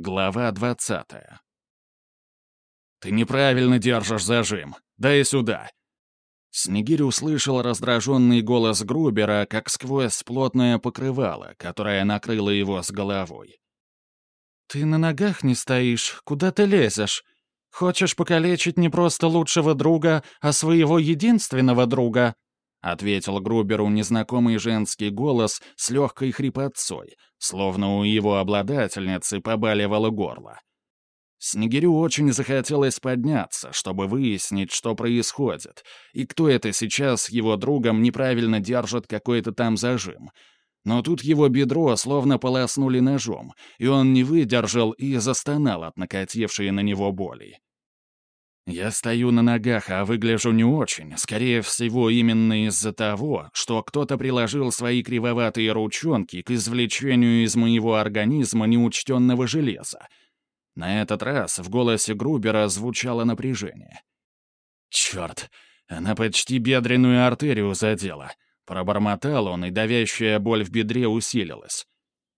Глава двадцатая. «Ты неправильно держишь зажим. Дай сюда!» Снегирь услышал раздраженный голос Грубера, как сквозь плотное покрывало, которое накрыло его с головой. «Ты на ногах не стоишь. Куда ты лезешь? Хочешь покалечить не просто лучшего друга, а своего единственного друга?» — ответил Груберу незнакомый женский голос с легкой хрипотцой, словно у его обладательницы побаливало горло. Снегирю очень захотелось подняться, чтобы выяснить, что происходит, и кто это сейчас его другом неправильно держит какой-то там зажим. Но тут его бедро словно полоснули ножом, и он не выдержал и застонал от накатившей на него боли. Я стою на ногах, а выгляжу не очень, скорее всего, именно из-за того, что кто-то приложил свои кривоватые ручонки к извлечению из моего организма неучтенного железа. На этот раз в голосе Грубера звучало напряжение. «Черт, она почти бедренную артерию задела», — пробормотал он, и давящая боль в бедре усилилась.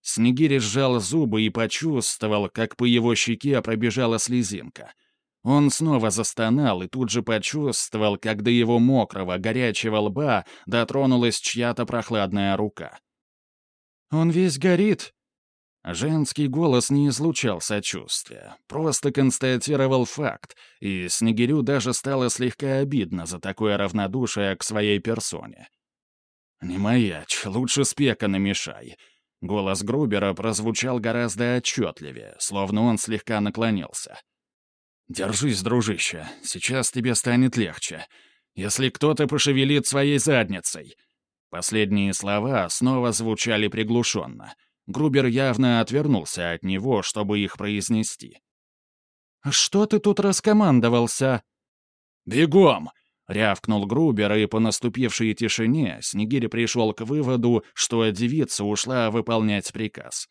Снегири сжал зубы и почувствовал, как по его щеке пробежала слезинка — он снова застонал и тут же почувствовал, как до его мокрого, горячего лба дотронулась чья-то прохладная рука. «Он весь горит!» Женский голос не излучал сочувствия, просто констатировал факт, и Снегирю даже стало слегка обидно за такое равнодушие к своей персоне. «Не маячь, лучше спека намешай». Голос Грубера прозвучал гораздо отчетливее, словно он слегка наклонился. «Держись, дружище, сейчас тебе станет легче. Если кто-то пошевелит своей задницей». Последние слова снова звучали приглушенно. Грубер явно отвернулся от него, чтобы их произнести. «Что ты тут раскомандовался?» «Бегом!» — рявкнул Грубер, и по наступившей тишине Снегирь пришел к выводу, что девица ушла выполнять приказ.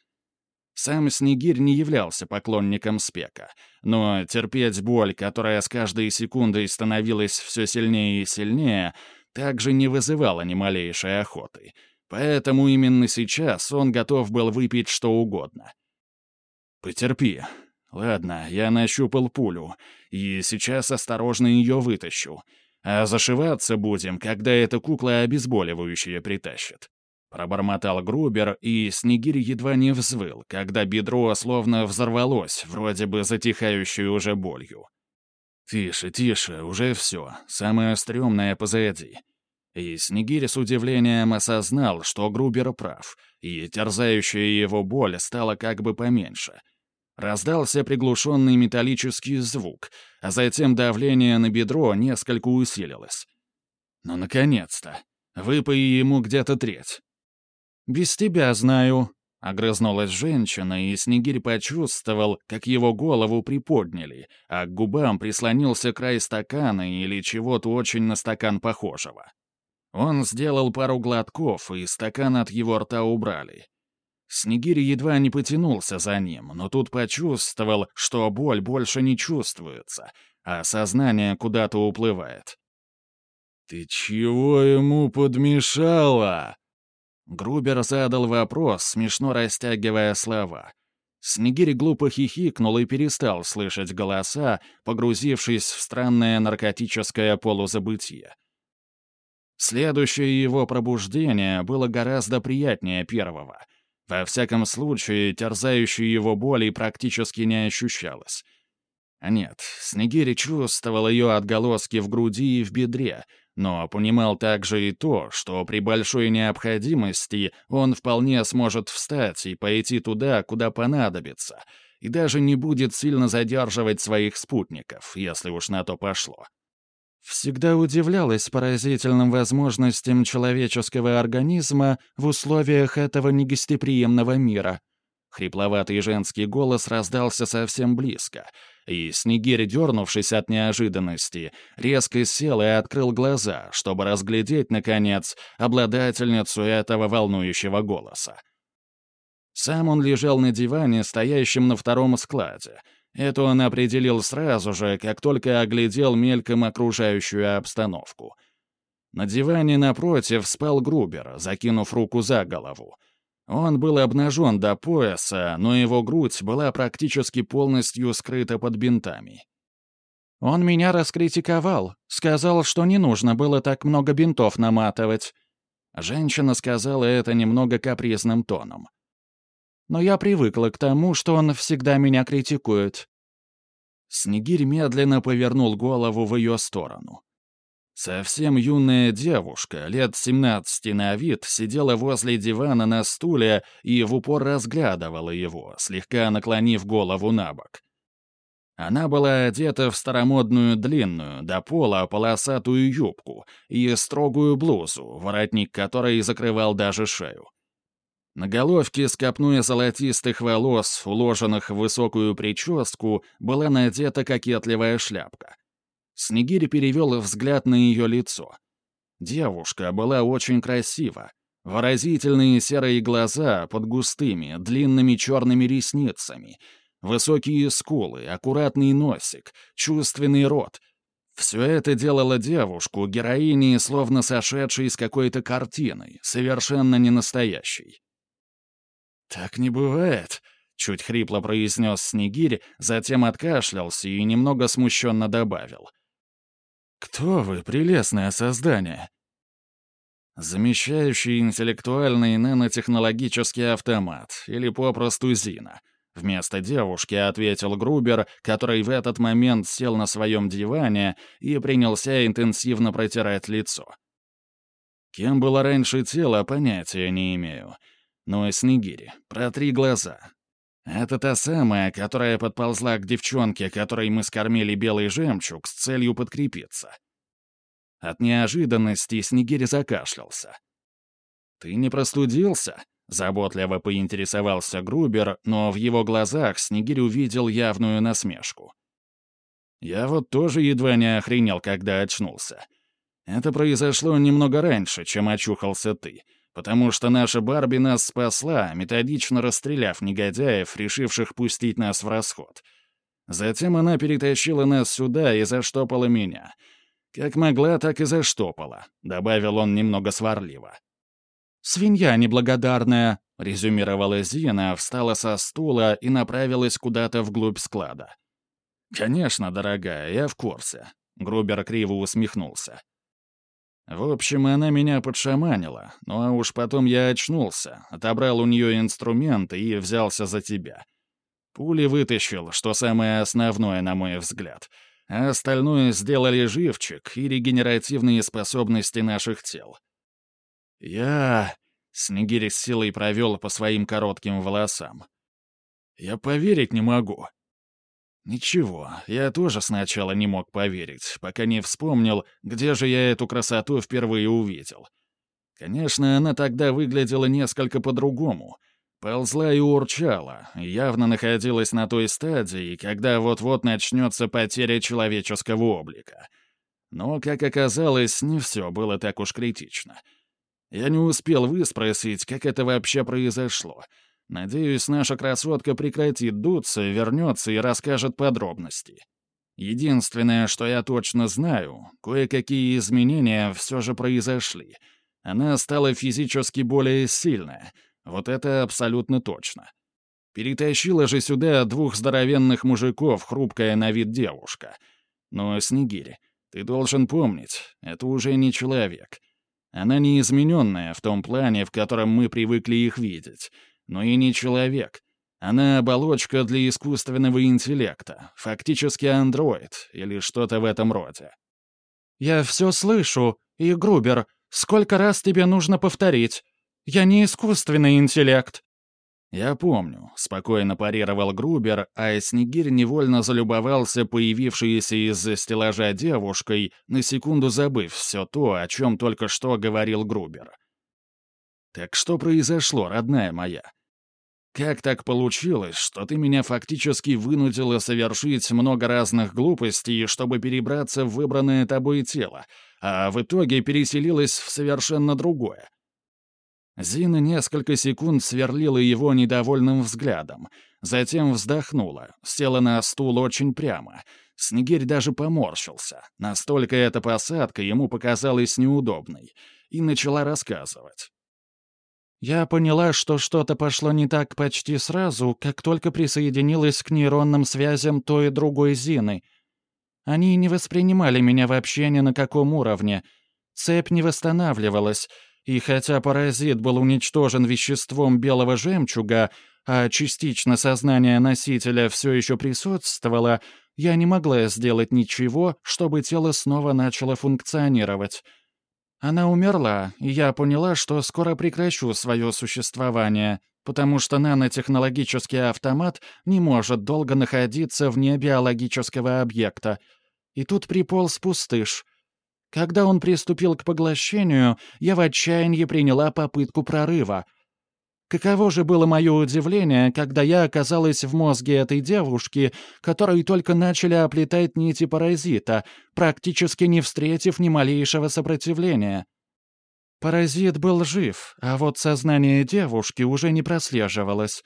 Сам Снегирь не являлся поклонником спека, но терпеть боль, которая с каждой секундой становилась все сильнее и сильнее, также не вызывала ни малейшей охоты. Поэтому именно сейчас он готов был выпить что угодно. «Потерпи. Ладно, я нащупал пулю, и сейчас осторожно ее вытащу. А зашиваться будем, когда эта кукла обезболивающее притащит». Пробормотал Грубер, и Снегирь едва не взвыл, когда бедро словно взорвалось, вроде бы затихающей уже болью. «Тише, тише, уже все. Самое стрёмное позади». И Снегирь с удивлением осознал, что Грубер прав, и терзающая его боль стала как бы поменьше. Раздался приглушенный металлический звук, а затем давление на бедро несколько усилилось. «Ну, наконец-то! Выпай ему где-то треть». «Без тебя знаю», — огрызнулась женщина, и Снегирь почувствовал, как его голову приподняли, а к губам прислонился край стакана или чего-то очень на стакан похожего. Он сделал пару глотков, и стакан от его рта убрали. Снегирь едва не потянулся за ним, но тут почувствовал, что боль больше не чувствуется, а сознание куда-то уплывает. «Ты чего ему подмешала?» Грубер задал вопрос, смешно растягивая слова. Снегирь глупо хихикнул и перестал слышать голоса, погрузившись в странное наркотическое полузабытие. Следующее его пробуждение было гораздо приятнее первого. Во всяком случае, терзающей его боли практически не ощущалось. Нет, Снегирь чувствовал ее отголоски в груди и в бедре, но понимал также и то, что при большой необходимости он вполне сможет встать и пойти туда, куда понадобится, и даже не будет сильно задерживать своих спутников, если уж на то пошло. Всегда удивлялась поразительным возможностям человеческого организма в условиях этого негостеприимного мира. Хрипловатый женский голос раздался совсем близко — и Снегирь, дернувшись от неожиданности, резко сел и открыл глаза, чтобы разглядеть, наконец, обладательницу этого волнующего голоса. Сам он лежал на диване, стоящем на втором складе. Это он определил сразу же, как только оглядел мельком окружающую обстановку. На диване напротив спал Грубер, закинув руку за голову. Он был обнажен до пояса, но его грудь была практически полностью скрыта под бинтами. Он меня раскритиковал, сказал, что не нужно было так много бинтов наматывать. Женщина сказала это немного капризным тоном. Но я привыкла к тому, что он всегда меня критикует. Снегирь медленно повернул голову в ее сторону. Совсем юная девушка, лет 17 на вид, сидела возле дивана на стуле и в упор разглядывала его, слегка наклонив голову на бок. Она была одета в старомодную длинную, до пола полосатую юбку и строгую блузу, воротник которой закрывал даже шею. На головке с копной золотистых волос, уложенных в высокую прическу, была надета кокетливая шляпка. Снегирь перевел взгляд на ее лицо. Девушка была очень красива. Выразительные серые глаза под густыми, длинными черными ресницами — Высокие скулы, аккуратный носик, чувственный рот. Все это делало девушку героиней, словно сошедшей из какой-то картины, совершенно не настоящей. «Так не бывает», — чуть хрипло произнес Снегирь, затем откашлялся и немного смущенно добавил. «Кто вы, прелестное создание?» «Замещающий интеллектуальный нанотехнологический автомат, или попросту Зина», Вместо девушки ответил Грубер, который в этот момент сел на своем диване и принялся интенсивно протирать лицо. Кем было раньше тело, понятия не имею. Но Снегири, протри глаза. Это та самая, которая подползла к девчонке, которой мы скормили белый жемчуг с целью подкрепиться. От неожиданности Снегири закашлялся. «Ты не простудился?» Заботливо поинтересовался Грубер, но в его глазах Снегирь увидел явную насмешку. «Я вот тоже едва не охренел, когда очнулся. Это произошло немного раньше, чем очухался ты, потому что наша Барби нас спасла, методично расстреляв негодяев, решивших пустить нас в расход. Затем она перетащила нас сюда и заштопала меня. Как могла, так и заштопала», — добавил он немного сварливо. «Свинья неблагодарная», — резюмировала Зина, встала со стула и направилась куда-то вглубь склада. «Конечно, дорогая, я в курсе», — Грубер криво усмехнулся. В общем, она меня подшаманила, ну а уж потом я очнулся, отобрал у нее инструменты и взялся за тебя. Пули вытащил, что самое основное, на мой взгляд, а остальное сделали живчик и регенеративные способности наших тел. «Я...» — Снегирь с силой провел по своим коротким волосам. «Я поверить не могу». «Ничего, я тоже сначала не мог поверить, пока не вспомнил, где же я эту красоту впервые увидел. Конечно, она тогда выглядела несколько по-другому. Ползла и урчала, явно находилась на той стадии, когда вот-вот начнется потеря человеческого облика. Но, как оказалось, не все было так уж критично — я не успел выспросить, как это вообще произошло. Надеюсь, наша красотка прекратит дуться, вернется и расскажет подробности. Единственное, что я точно знаю, кое-какие изменения все же произошли. Она стала физически более сильная. Вот это абсолютно точно. Перетащила же сюда двух здоровенных мужиков, хрупкая на вид девушка. Но, Снегирь, ты должен помнить, это уже не человек. Она не измененная в том плане, в котором мы привыкли их видеть, но и не человек. Она оболочка для искусственного интеллекта, фактически андроид или что-то в этом роде. «Я все слышу, и, Грубер, сколько раз тебе нужно повторить? Я не искусственный интеллект». «Я помню», — спокойно парировал Грубер, а Снегирь невольно залюбовался появившейся из-за стеллажа девушкой, на секунду забыв все то, о чем только что говорил Грубер. «Так что произошло, родная моя? Как так получилось, что ты меня фактически вынудила совершить много разных глупостей, чтобы перебраться в выбранное тобой тело, а в итоге переселилась в совершенно другое?» Зина несколько секунд сверлила его недовольным взглядом, затем вздохнула, села на стул очень прямо. Снегирь даже поморщился, настолько эта посадка ему показалась неудобной, и начала рассказывать. Я поняла, что что-то пошло не так почти сразу, как только присоединилась к нейронным связям той и другой Зины. Они не воспринимали меня вообще ни на каком уровне. Цепь не восстанавливалась, и хотя паразит был уничтожен веществом белого жемчуга, а частично сознание носителя все еще присутствовало, я не могла сделать ничего, чтобы тело снова начало функционировать. Она умерла, и я поняла, что скоро прекращу свое существование, потому что нанотехнологический автомат не может долго находиться вне биологического объекта. И тут приполз пустыш. Когда он приступил к поглощению, я в отчаянии приняла попытку прорыва — Каково же было мое удивление, когда я оказалась в мозге этой девушки, которой только начали оплетать нити паразита, практически не встретив ни малейшего сопротивления. Паразит был жив, а вот сознание девушки уже не прослеживалось.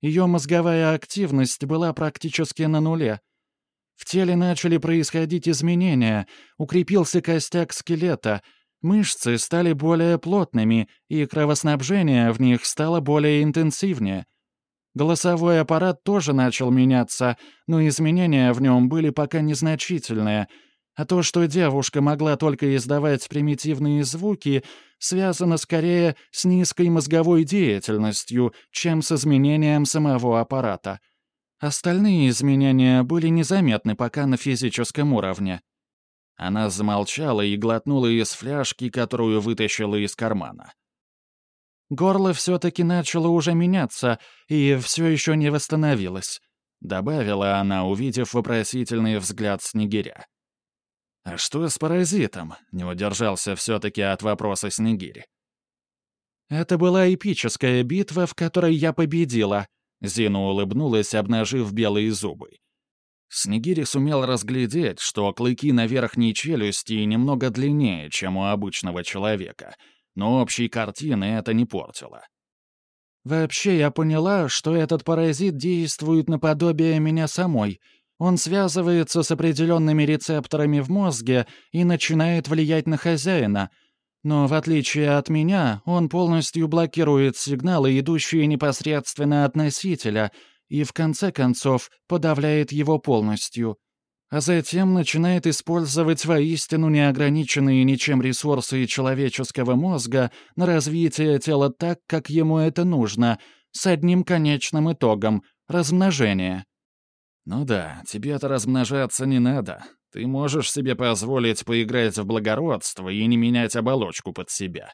Ее мозговая активность была практически на нуле. В теле начали происходить изменения, укрепился костяк скелета — Мышцы стали более плотными, и кровоснабжение в них стало более интенсивнее. Голосовой аппарат тоже начал меняться, но изменения в нем были пока незначительные, а то, что девушка могла только издавать примитивные звуки, связано скорее с низкой мозговой деятельностью, чем с изменением самого аппарата. Остальные изменения были незаметны пока на физическом уровне. Она замолчала и глотнула из фляжки, которую вытащила из кармана. «Горло все-таки начало уже меняться и все еще не восстановилось», — добавила она, увидев вопросительный взгляд Снегиря. «А что с паразитом?» — не удержался все-таки от вопроса Снегирь. «Это была эпическая битва, в которой я победила», — Зина улыбнулась, обнажив белые зубы. Снегири сумел разглядеть, что клыки на верхней челюсти немного длиннее, чем у обычного человека, но общей картины это не портило. «Вообще я поняла, что этот паразит действует наподобие меня самой. Он связывается с определенными рецепторами в мозге и начинает влиять на хозяина. Но в отличие от меня, он полностью блокирует сигналы, идущие непосредственно от носителя — и в конце концов подавляет его полностью, а затем начинает использовать воистину неограниченные ничем ресурсы человеческого мозга на развитие тела так, как ему это нужно, с одним конечным итогом — размножение. «Ну да, тебе-то размножаться не надо. Ты можешь себе позволить поиграть в благородство и не менять оболочку под себя».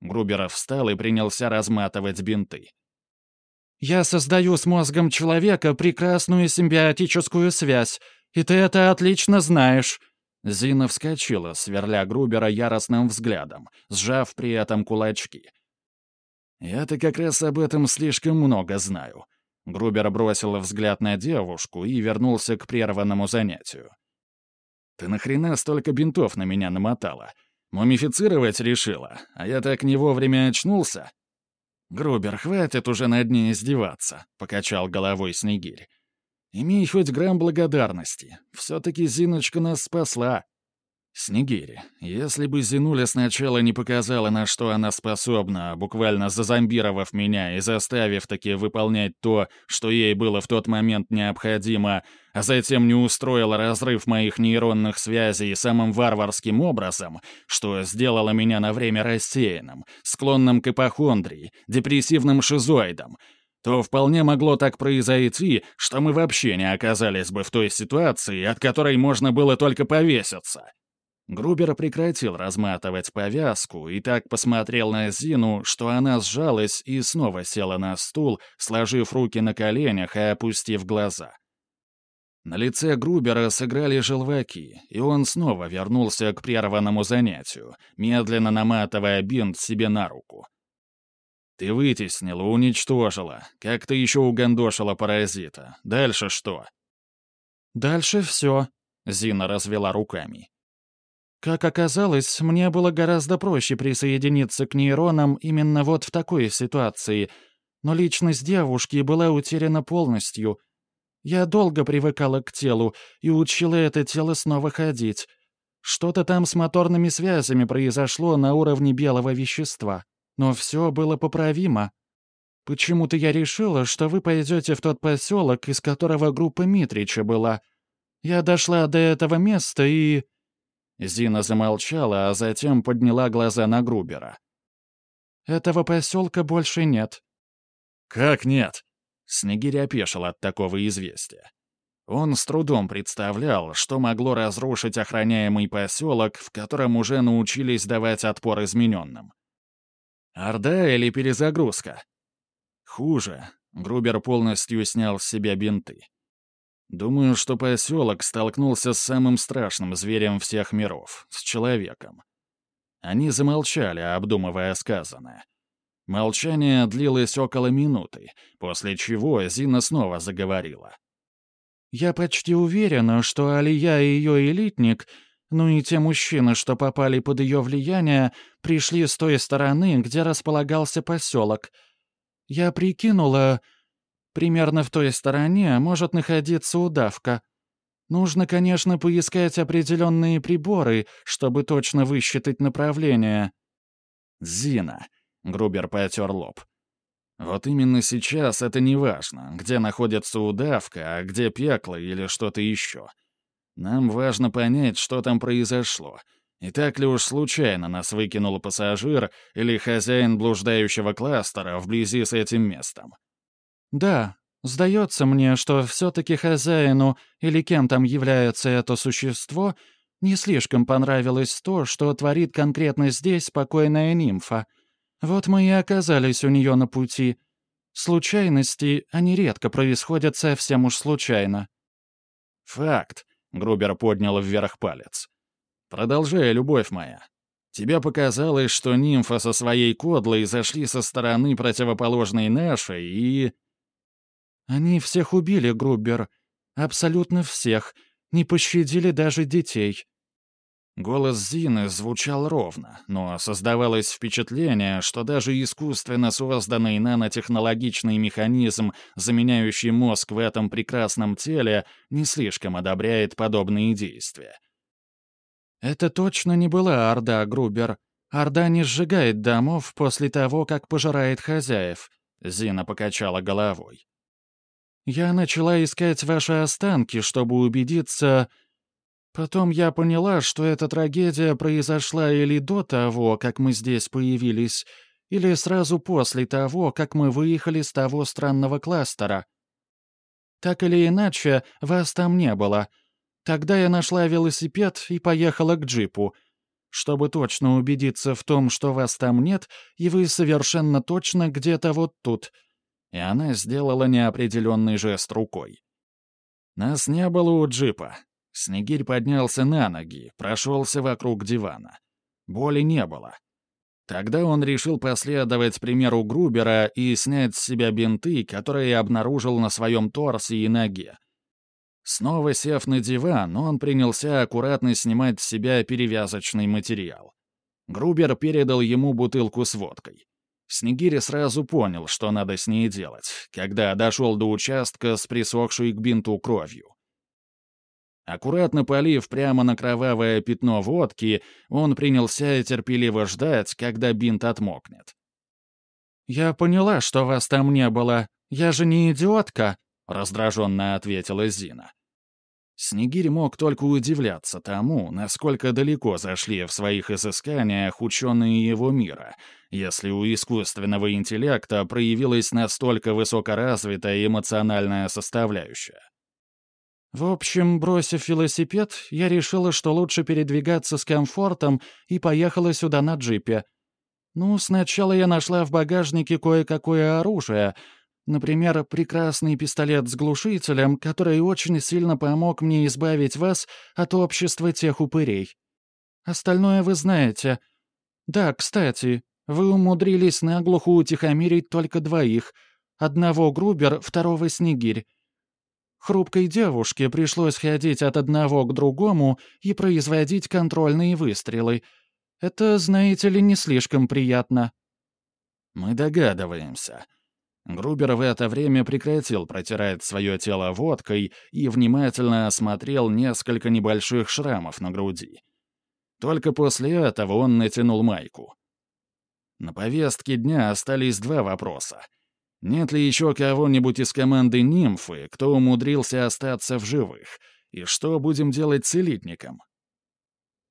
Груберов встал и принялся разматывать бинты. Я создаю с мозгом человека прекрасную симбиотическую связь, и ты это отлично знаешь». Зина вскочила, сверля Грубера яростным взглядом, сжав при этом кулачки. «Я-то как раз об этом слишком много знаю». Грубер бросил взгляд на девушку и вернулся к прерванному занятию. «Ты нахрена столько бинтов на меня намотала? Мумифицировать решила, а я так не вовремя очнулся?» «Грубер, хватит уже над ней издеваться», — покачал головой Снегирь. «Имей хоть грамм благодарности. Все-таки Зиночка нас спасла». «Снегири, если бы Зинуля сначала не показала, на что она способна, буквально зазомбировав меня и заставив таки выполнять то, что ей было в тот момент необходимо, а затем не устроила разрыв моих нейронных связей самым варварским образом, что сделало меня на время рассеянным, склонным к ипохондрии, депрессивным шизоидом, то вполне могло так произойти, что мы вообще не оказались бы в той ситуации, от которой можно было только повеситься». Грубер прекратил разматывать повязку и так посмотрел на Зину, что она сжалась и снова села на стул, сложив руки на коленях и опустив глаза. На лице Грубера сыграли желваки, и он снова вернулся к прерванному занятию, медленно наматывая бинт себе на руку. «Ты вытеснила, уничтожила. Как ты еще угандошила паразита? Дальше что?» «Дальше все», — Зина развела руками. Как оказалось, мне было гораздо проще присоединиться к нейронам именно вот в такой ситуации, но личность девушки была утеряна полностью. Я долго привыкала к телу и учила это тело снова ходить. Что-то там с моторными связями произошло на уровне белого вещества. Но все было поправимо. Почему-то я решила, что вы пойдете в тот поселок, из которого группа Митрича была. Я дошла до этого места и...» Зина замолчала, а затем подняла глаза на Грубера. «Этого поселка больше нет». «Как нет?» Снегирь опешил от такого известия. Он с трудом представлял, что могло разрушить охраняемый поселок, в котором уже научились давать отпор измененным. Орда или перезагрузка? Хуже. Грубер полностью снял с себя бинты. Думаю, что поселок столкнулся с самым страшным зверем всех миров — с человеком. Они замолчали, обдумывая сказанное. Молчание длилось около минуты, после чего Зина снова заговорила. «Я почти уверена, что Алия и ее элитник, ну и те мужчины, что попали под ее влияние, пришли с той стороны, где располагался поселок. Я прикинула, Примерно в той стороне может находиться удавка. Нужно, конечно, поискать определенные приборы, чтобы точно высчитать направление. «Зина», — Грубер потер лоб. «Вот именно сейчас это не важно, где находится удавка, а где пекло или что-то еще. Нам важно понять, что там произошло. И так ли уж случайно нас выкинул пассажир или хозяин блуждающего кластера вблизи с этим местом?» «Да, сдается мне, что все-таки хозяину или кем там является это существо не слишком понравилось то, что творит конкретно здесь спокойная нимфа. Вот мы и оказались у нее на пути. Случайности, они редко происходят совсем уж случайно». «Факт», — Грубер поднял вверх палец. «Продолжай, любовь моя. Тебе показалось, что нимфа со своей кодлой зашли со стороны противоположной нашей и...» Они всех убили, Грубер. Абсолютно всех. Не пощадили даже детей». Голос Зины звучал ровно, но создавалось впечатление, что даже искусственно созданный нанотехнологичный механизм, заменяющий мозг в этом прекрасном теле, не слишком одобряет подобные действия. «Это точно не была Орда, Грубер. Орда не сжигает домов после того, как пожирает хозяев», — Зина покачала головой. Я начала искать ваши останки, чтобы убедиться... Потом я поняла, что эта трагедия произошла или до того, как мы здесь появились, или сразу после того, как мы выехали с того странного кластера. Так или иначе, вас там не было. Тогда я нашла велосипед и поехала к джипу. Чтобы точно убедиться в том, что вас там нет, и вы совершенно точно где-то вот тут — и она сделала неопределенный жест рукой. Нас не было у джипа. Снегирь поднялся на ноги, прошелся вокруг дивана. Боли не было. Тогда он решил последовать примеру Грубера и снять с себя бинты, которые обнаружил на своем торсе и ноге. Снова сев на диван, он принялся аккуратно снимать с себя перевязочный материал. Грубер передал ему бутылку с водкой. Снегири сразу понял, что надо с ней делать, когда дошел до участка с присохшей к бинту кровью. Аккуратно полив прямо на кровавое пятно водки, он принялся терпеливо ждать, когда бинт отмокнет. «Я поняла, что вас там не было. Я же не идиотка», — раздраженно ответила Зина. Снегирь мог только удивляться тому, насколько далеко зашли в своих изысканиях ученые его мира, если у искусственного интеллекта проявилась настолько высокоразвитая эмоциональная составляющая. В общем, бросив велосипед, я решила, что лучше передвигаться с комфортом и поехала сюда на джипе. Ну, сначала я нашла в багажнике кое-какое оружие — Например, прекрасный пистолет с глушителем, который очень сильно помог мне избавить вас от общества тех упырей. Остальное вы знаете. Да, кстати, вы умудрились наглухо утихомирить только двоих. Одного Грубер, второго Снегирь. Хрупкой девушке пришлось ходить от одного к другому и производить контрольные выстрелы. Это, знаете ли, не слишком приятно. Мы догадываемся. Грубер в это время прекратил протирать свое тело водкой и внимательно осмотрел несколько небольших шрамов на груди. Только после этого он натянул майку. На повестке дня остались два вопроса. Нет ли еще кого-нибудь из команды «Нимфы», кто умудрился остаться в живых? И что будем делать с элитником?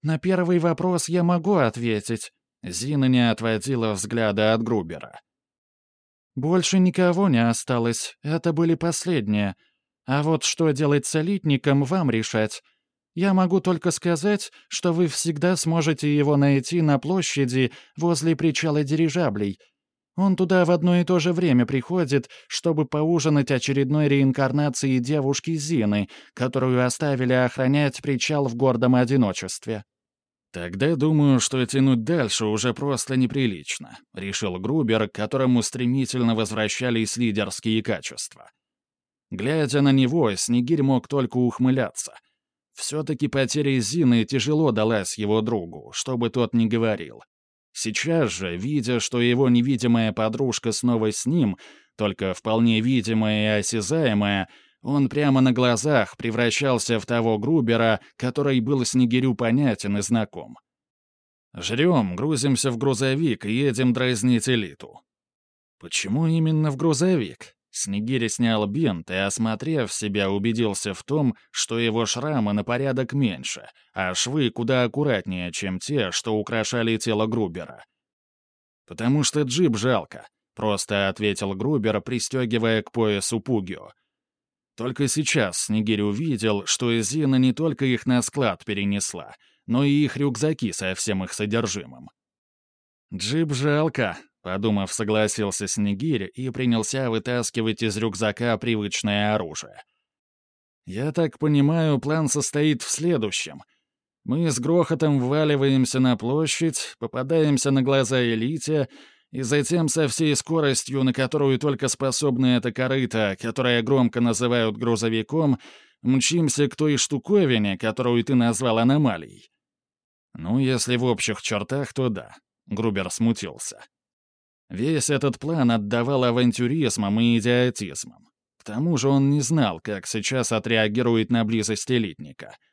«На первый вопрос я могу ответить», — Зина не отводила взгляда от Грубера. «Больше никого не осталось, это были последние. А вот что делать с элитником, вам решать. Я могу только сказать, что вы всегда сможете его найти на площади возле причала дирижаблей. Он туда в одно и то же время приходит, чтобы поужинать очередной реинкарнацией девушки Зины, которую оставили охранять причал в гордом одиночестве. «Тогда думаю, что тянуть дальше уже просто неприлично», — решил Грубер, к которому стремительно возвращались лидерские качества. Глядя на него, Снегирь мог только ухмыляться. Все-таки потеря Зины тяжело далась его другу, что бы тот ни говорил. Сейчас же, видя, что его невидимая подружка снова с ним, только вполне видимая и осязаемая, он прямо на глазах превращался в того Грубера, который был Снегирю понятен и знаком. «Жрем, грузимся в грузовик и едем дразнить элиту». «Почему именно в грузовик?» Снегирь снял бинт и, осмотрев себя, убедился в том, что его шрамы на порядок меньше, а швы куда аккуратнее, чем те, что украшали тело Грубера. «Потому что джип жалко», — просто ответил Грубер, пристегивая к поясу Пугио. Только сейчас Снегирь увидел, что Зина не только их на склад перенесла, но и их рюкзаки со всем их содержимым. «Джип жалко», — подумав, согласился Снегирь и принялся вытаскивать из рюкзака привычное оружие. «Я так понимаю, план состоит в следующем. Мы с грохотом вваливаемся на площадь, попадаемся на глаза элите — и затем со всей скоростью, на которую только способна эта корыта, которая громко называют грузовиком, мчимся к той штуковине, которую ты назвал аномалией. Ну, если в общих чертах, то да. Грубер смутился. Весь этот план отдавал авантюризмом и идиотизмом. К тому же он не знал, как сейчас отреагирует на близость элитника —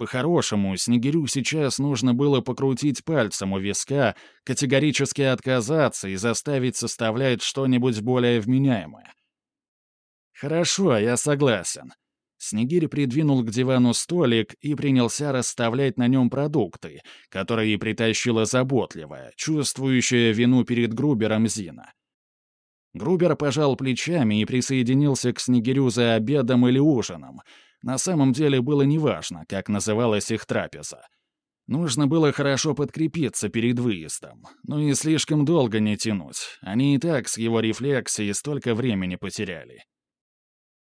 по-хорошему, Снегирю сейчас нужно было покрутить пальцем у виска, категорически отказаться и заставить составлять что-нибудь более вменяемое. «Хорошо, я согласен». Снегирь придвинул к дивану столик и принялся расставлять на нем продукты, которые притащила заботливая, чувствующая вину перед Грубером Зина. Грубер пожал плечами и присоединился к Снегирю за обедом или ужином — на самом деле было неважно, как называлась их трапеза. Нужно было хорошо подкрепиться перед выездом, ну и слишком долго не тянуть. Они и так с его рефлексией столько времени потеряли.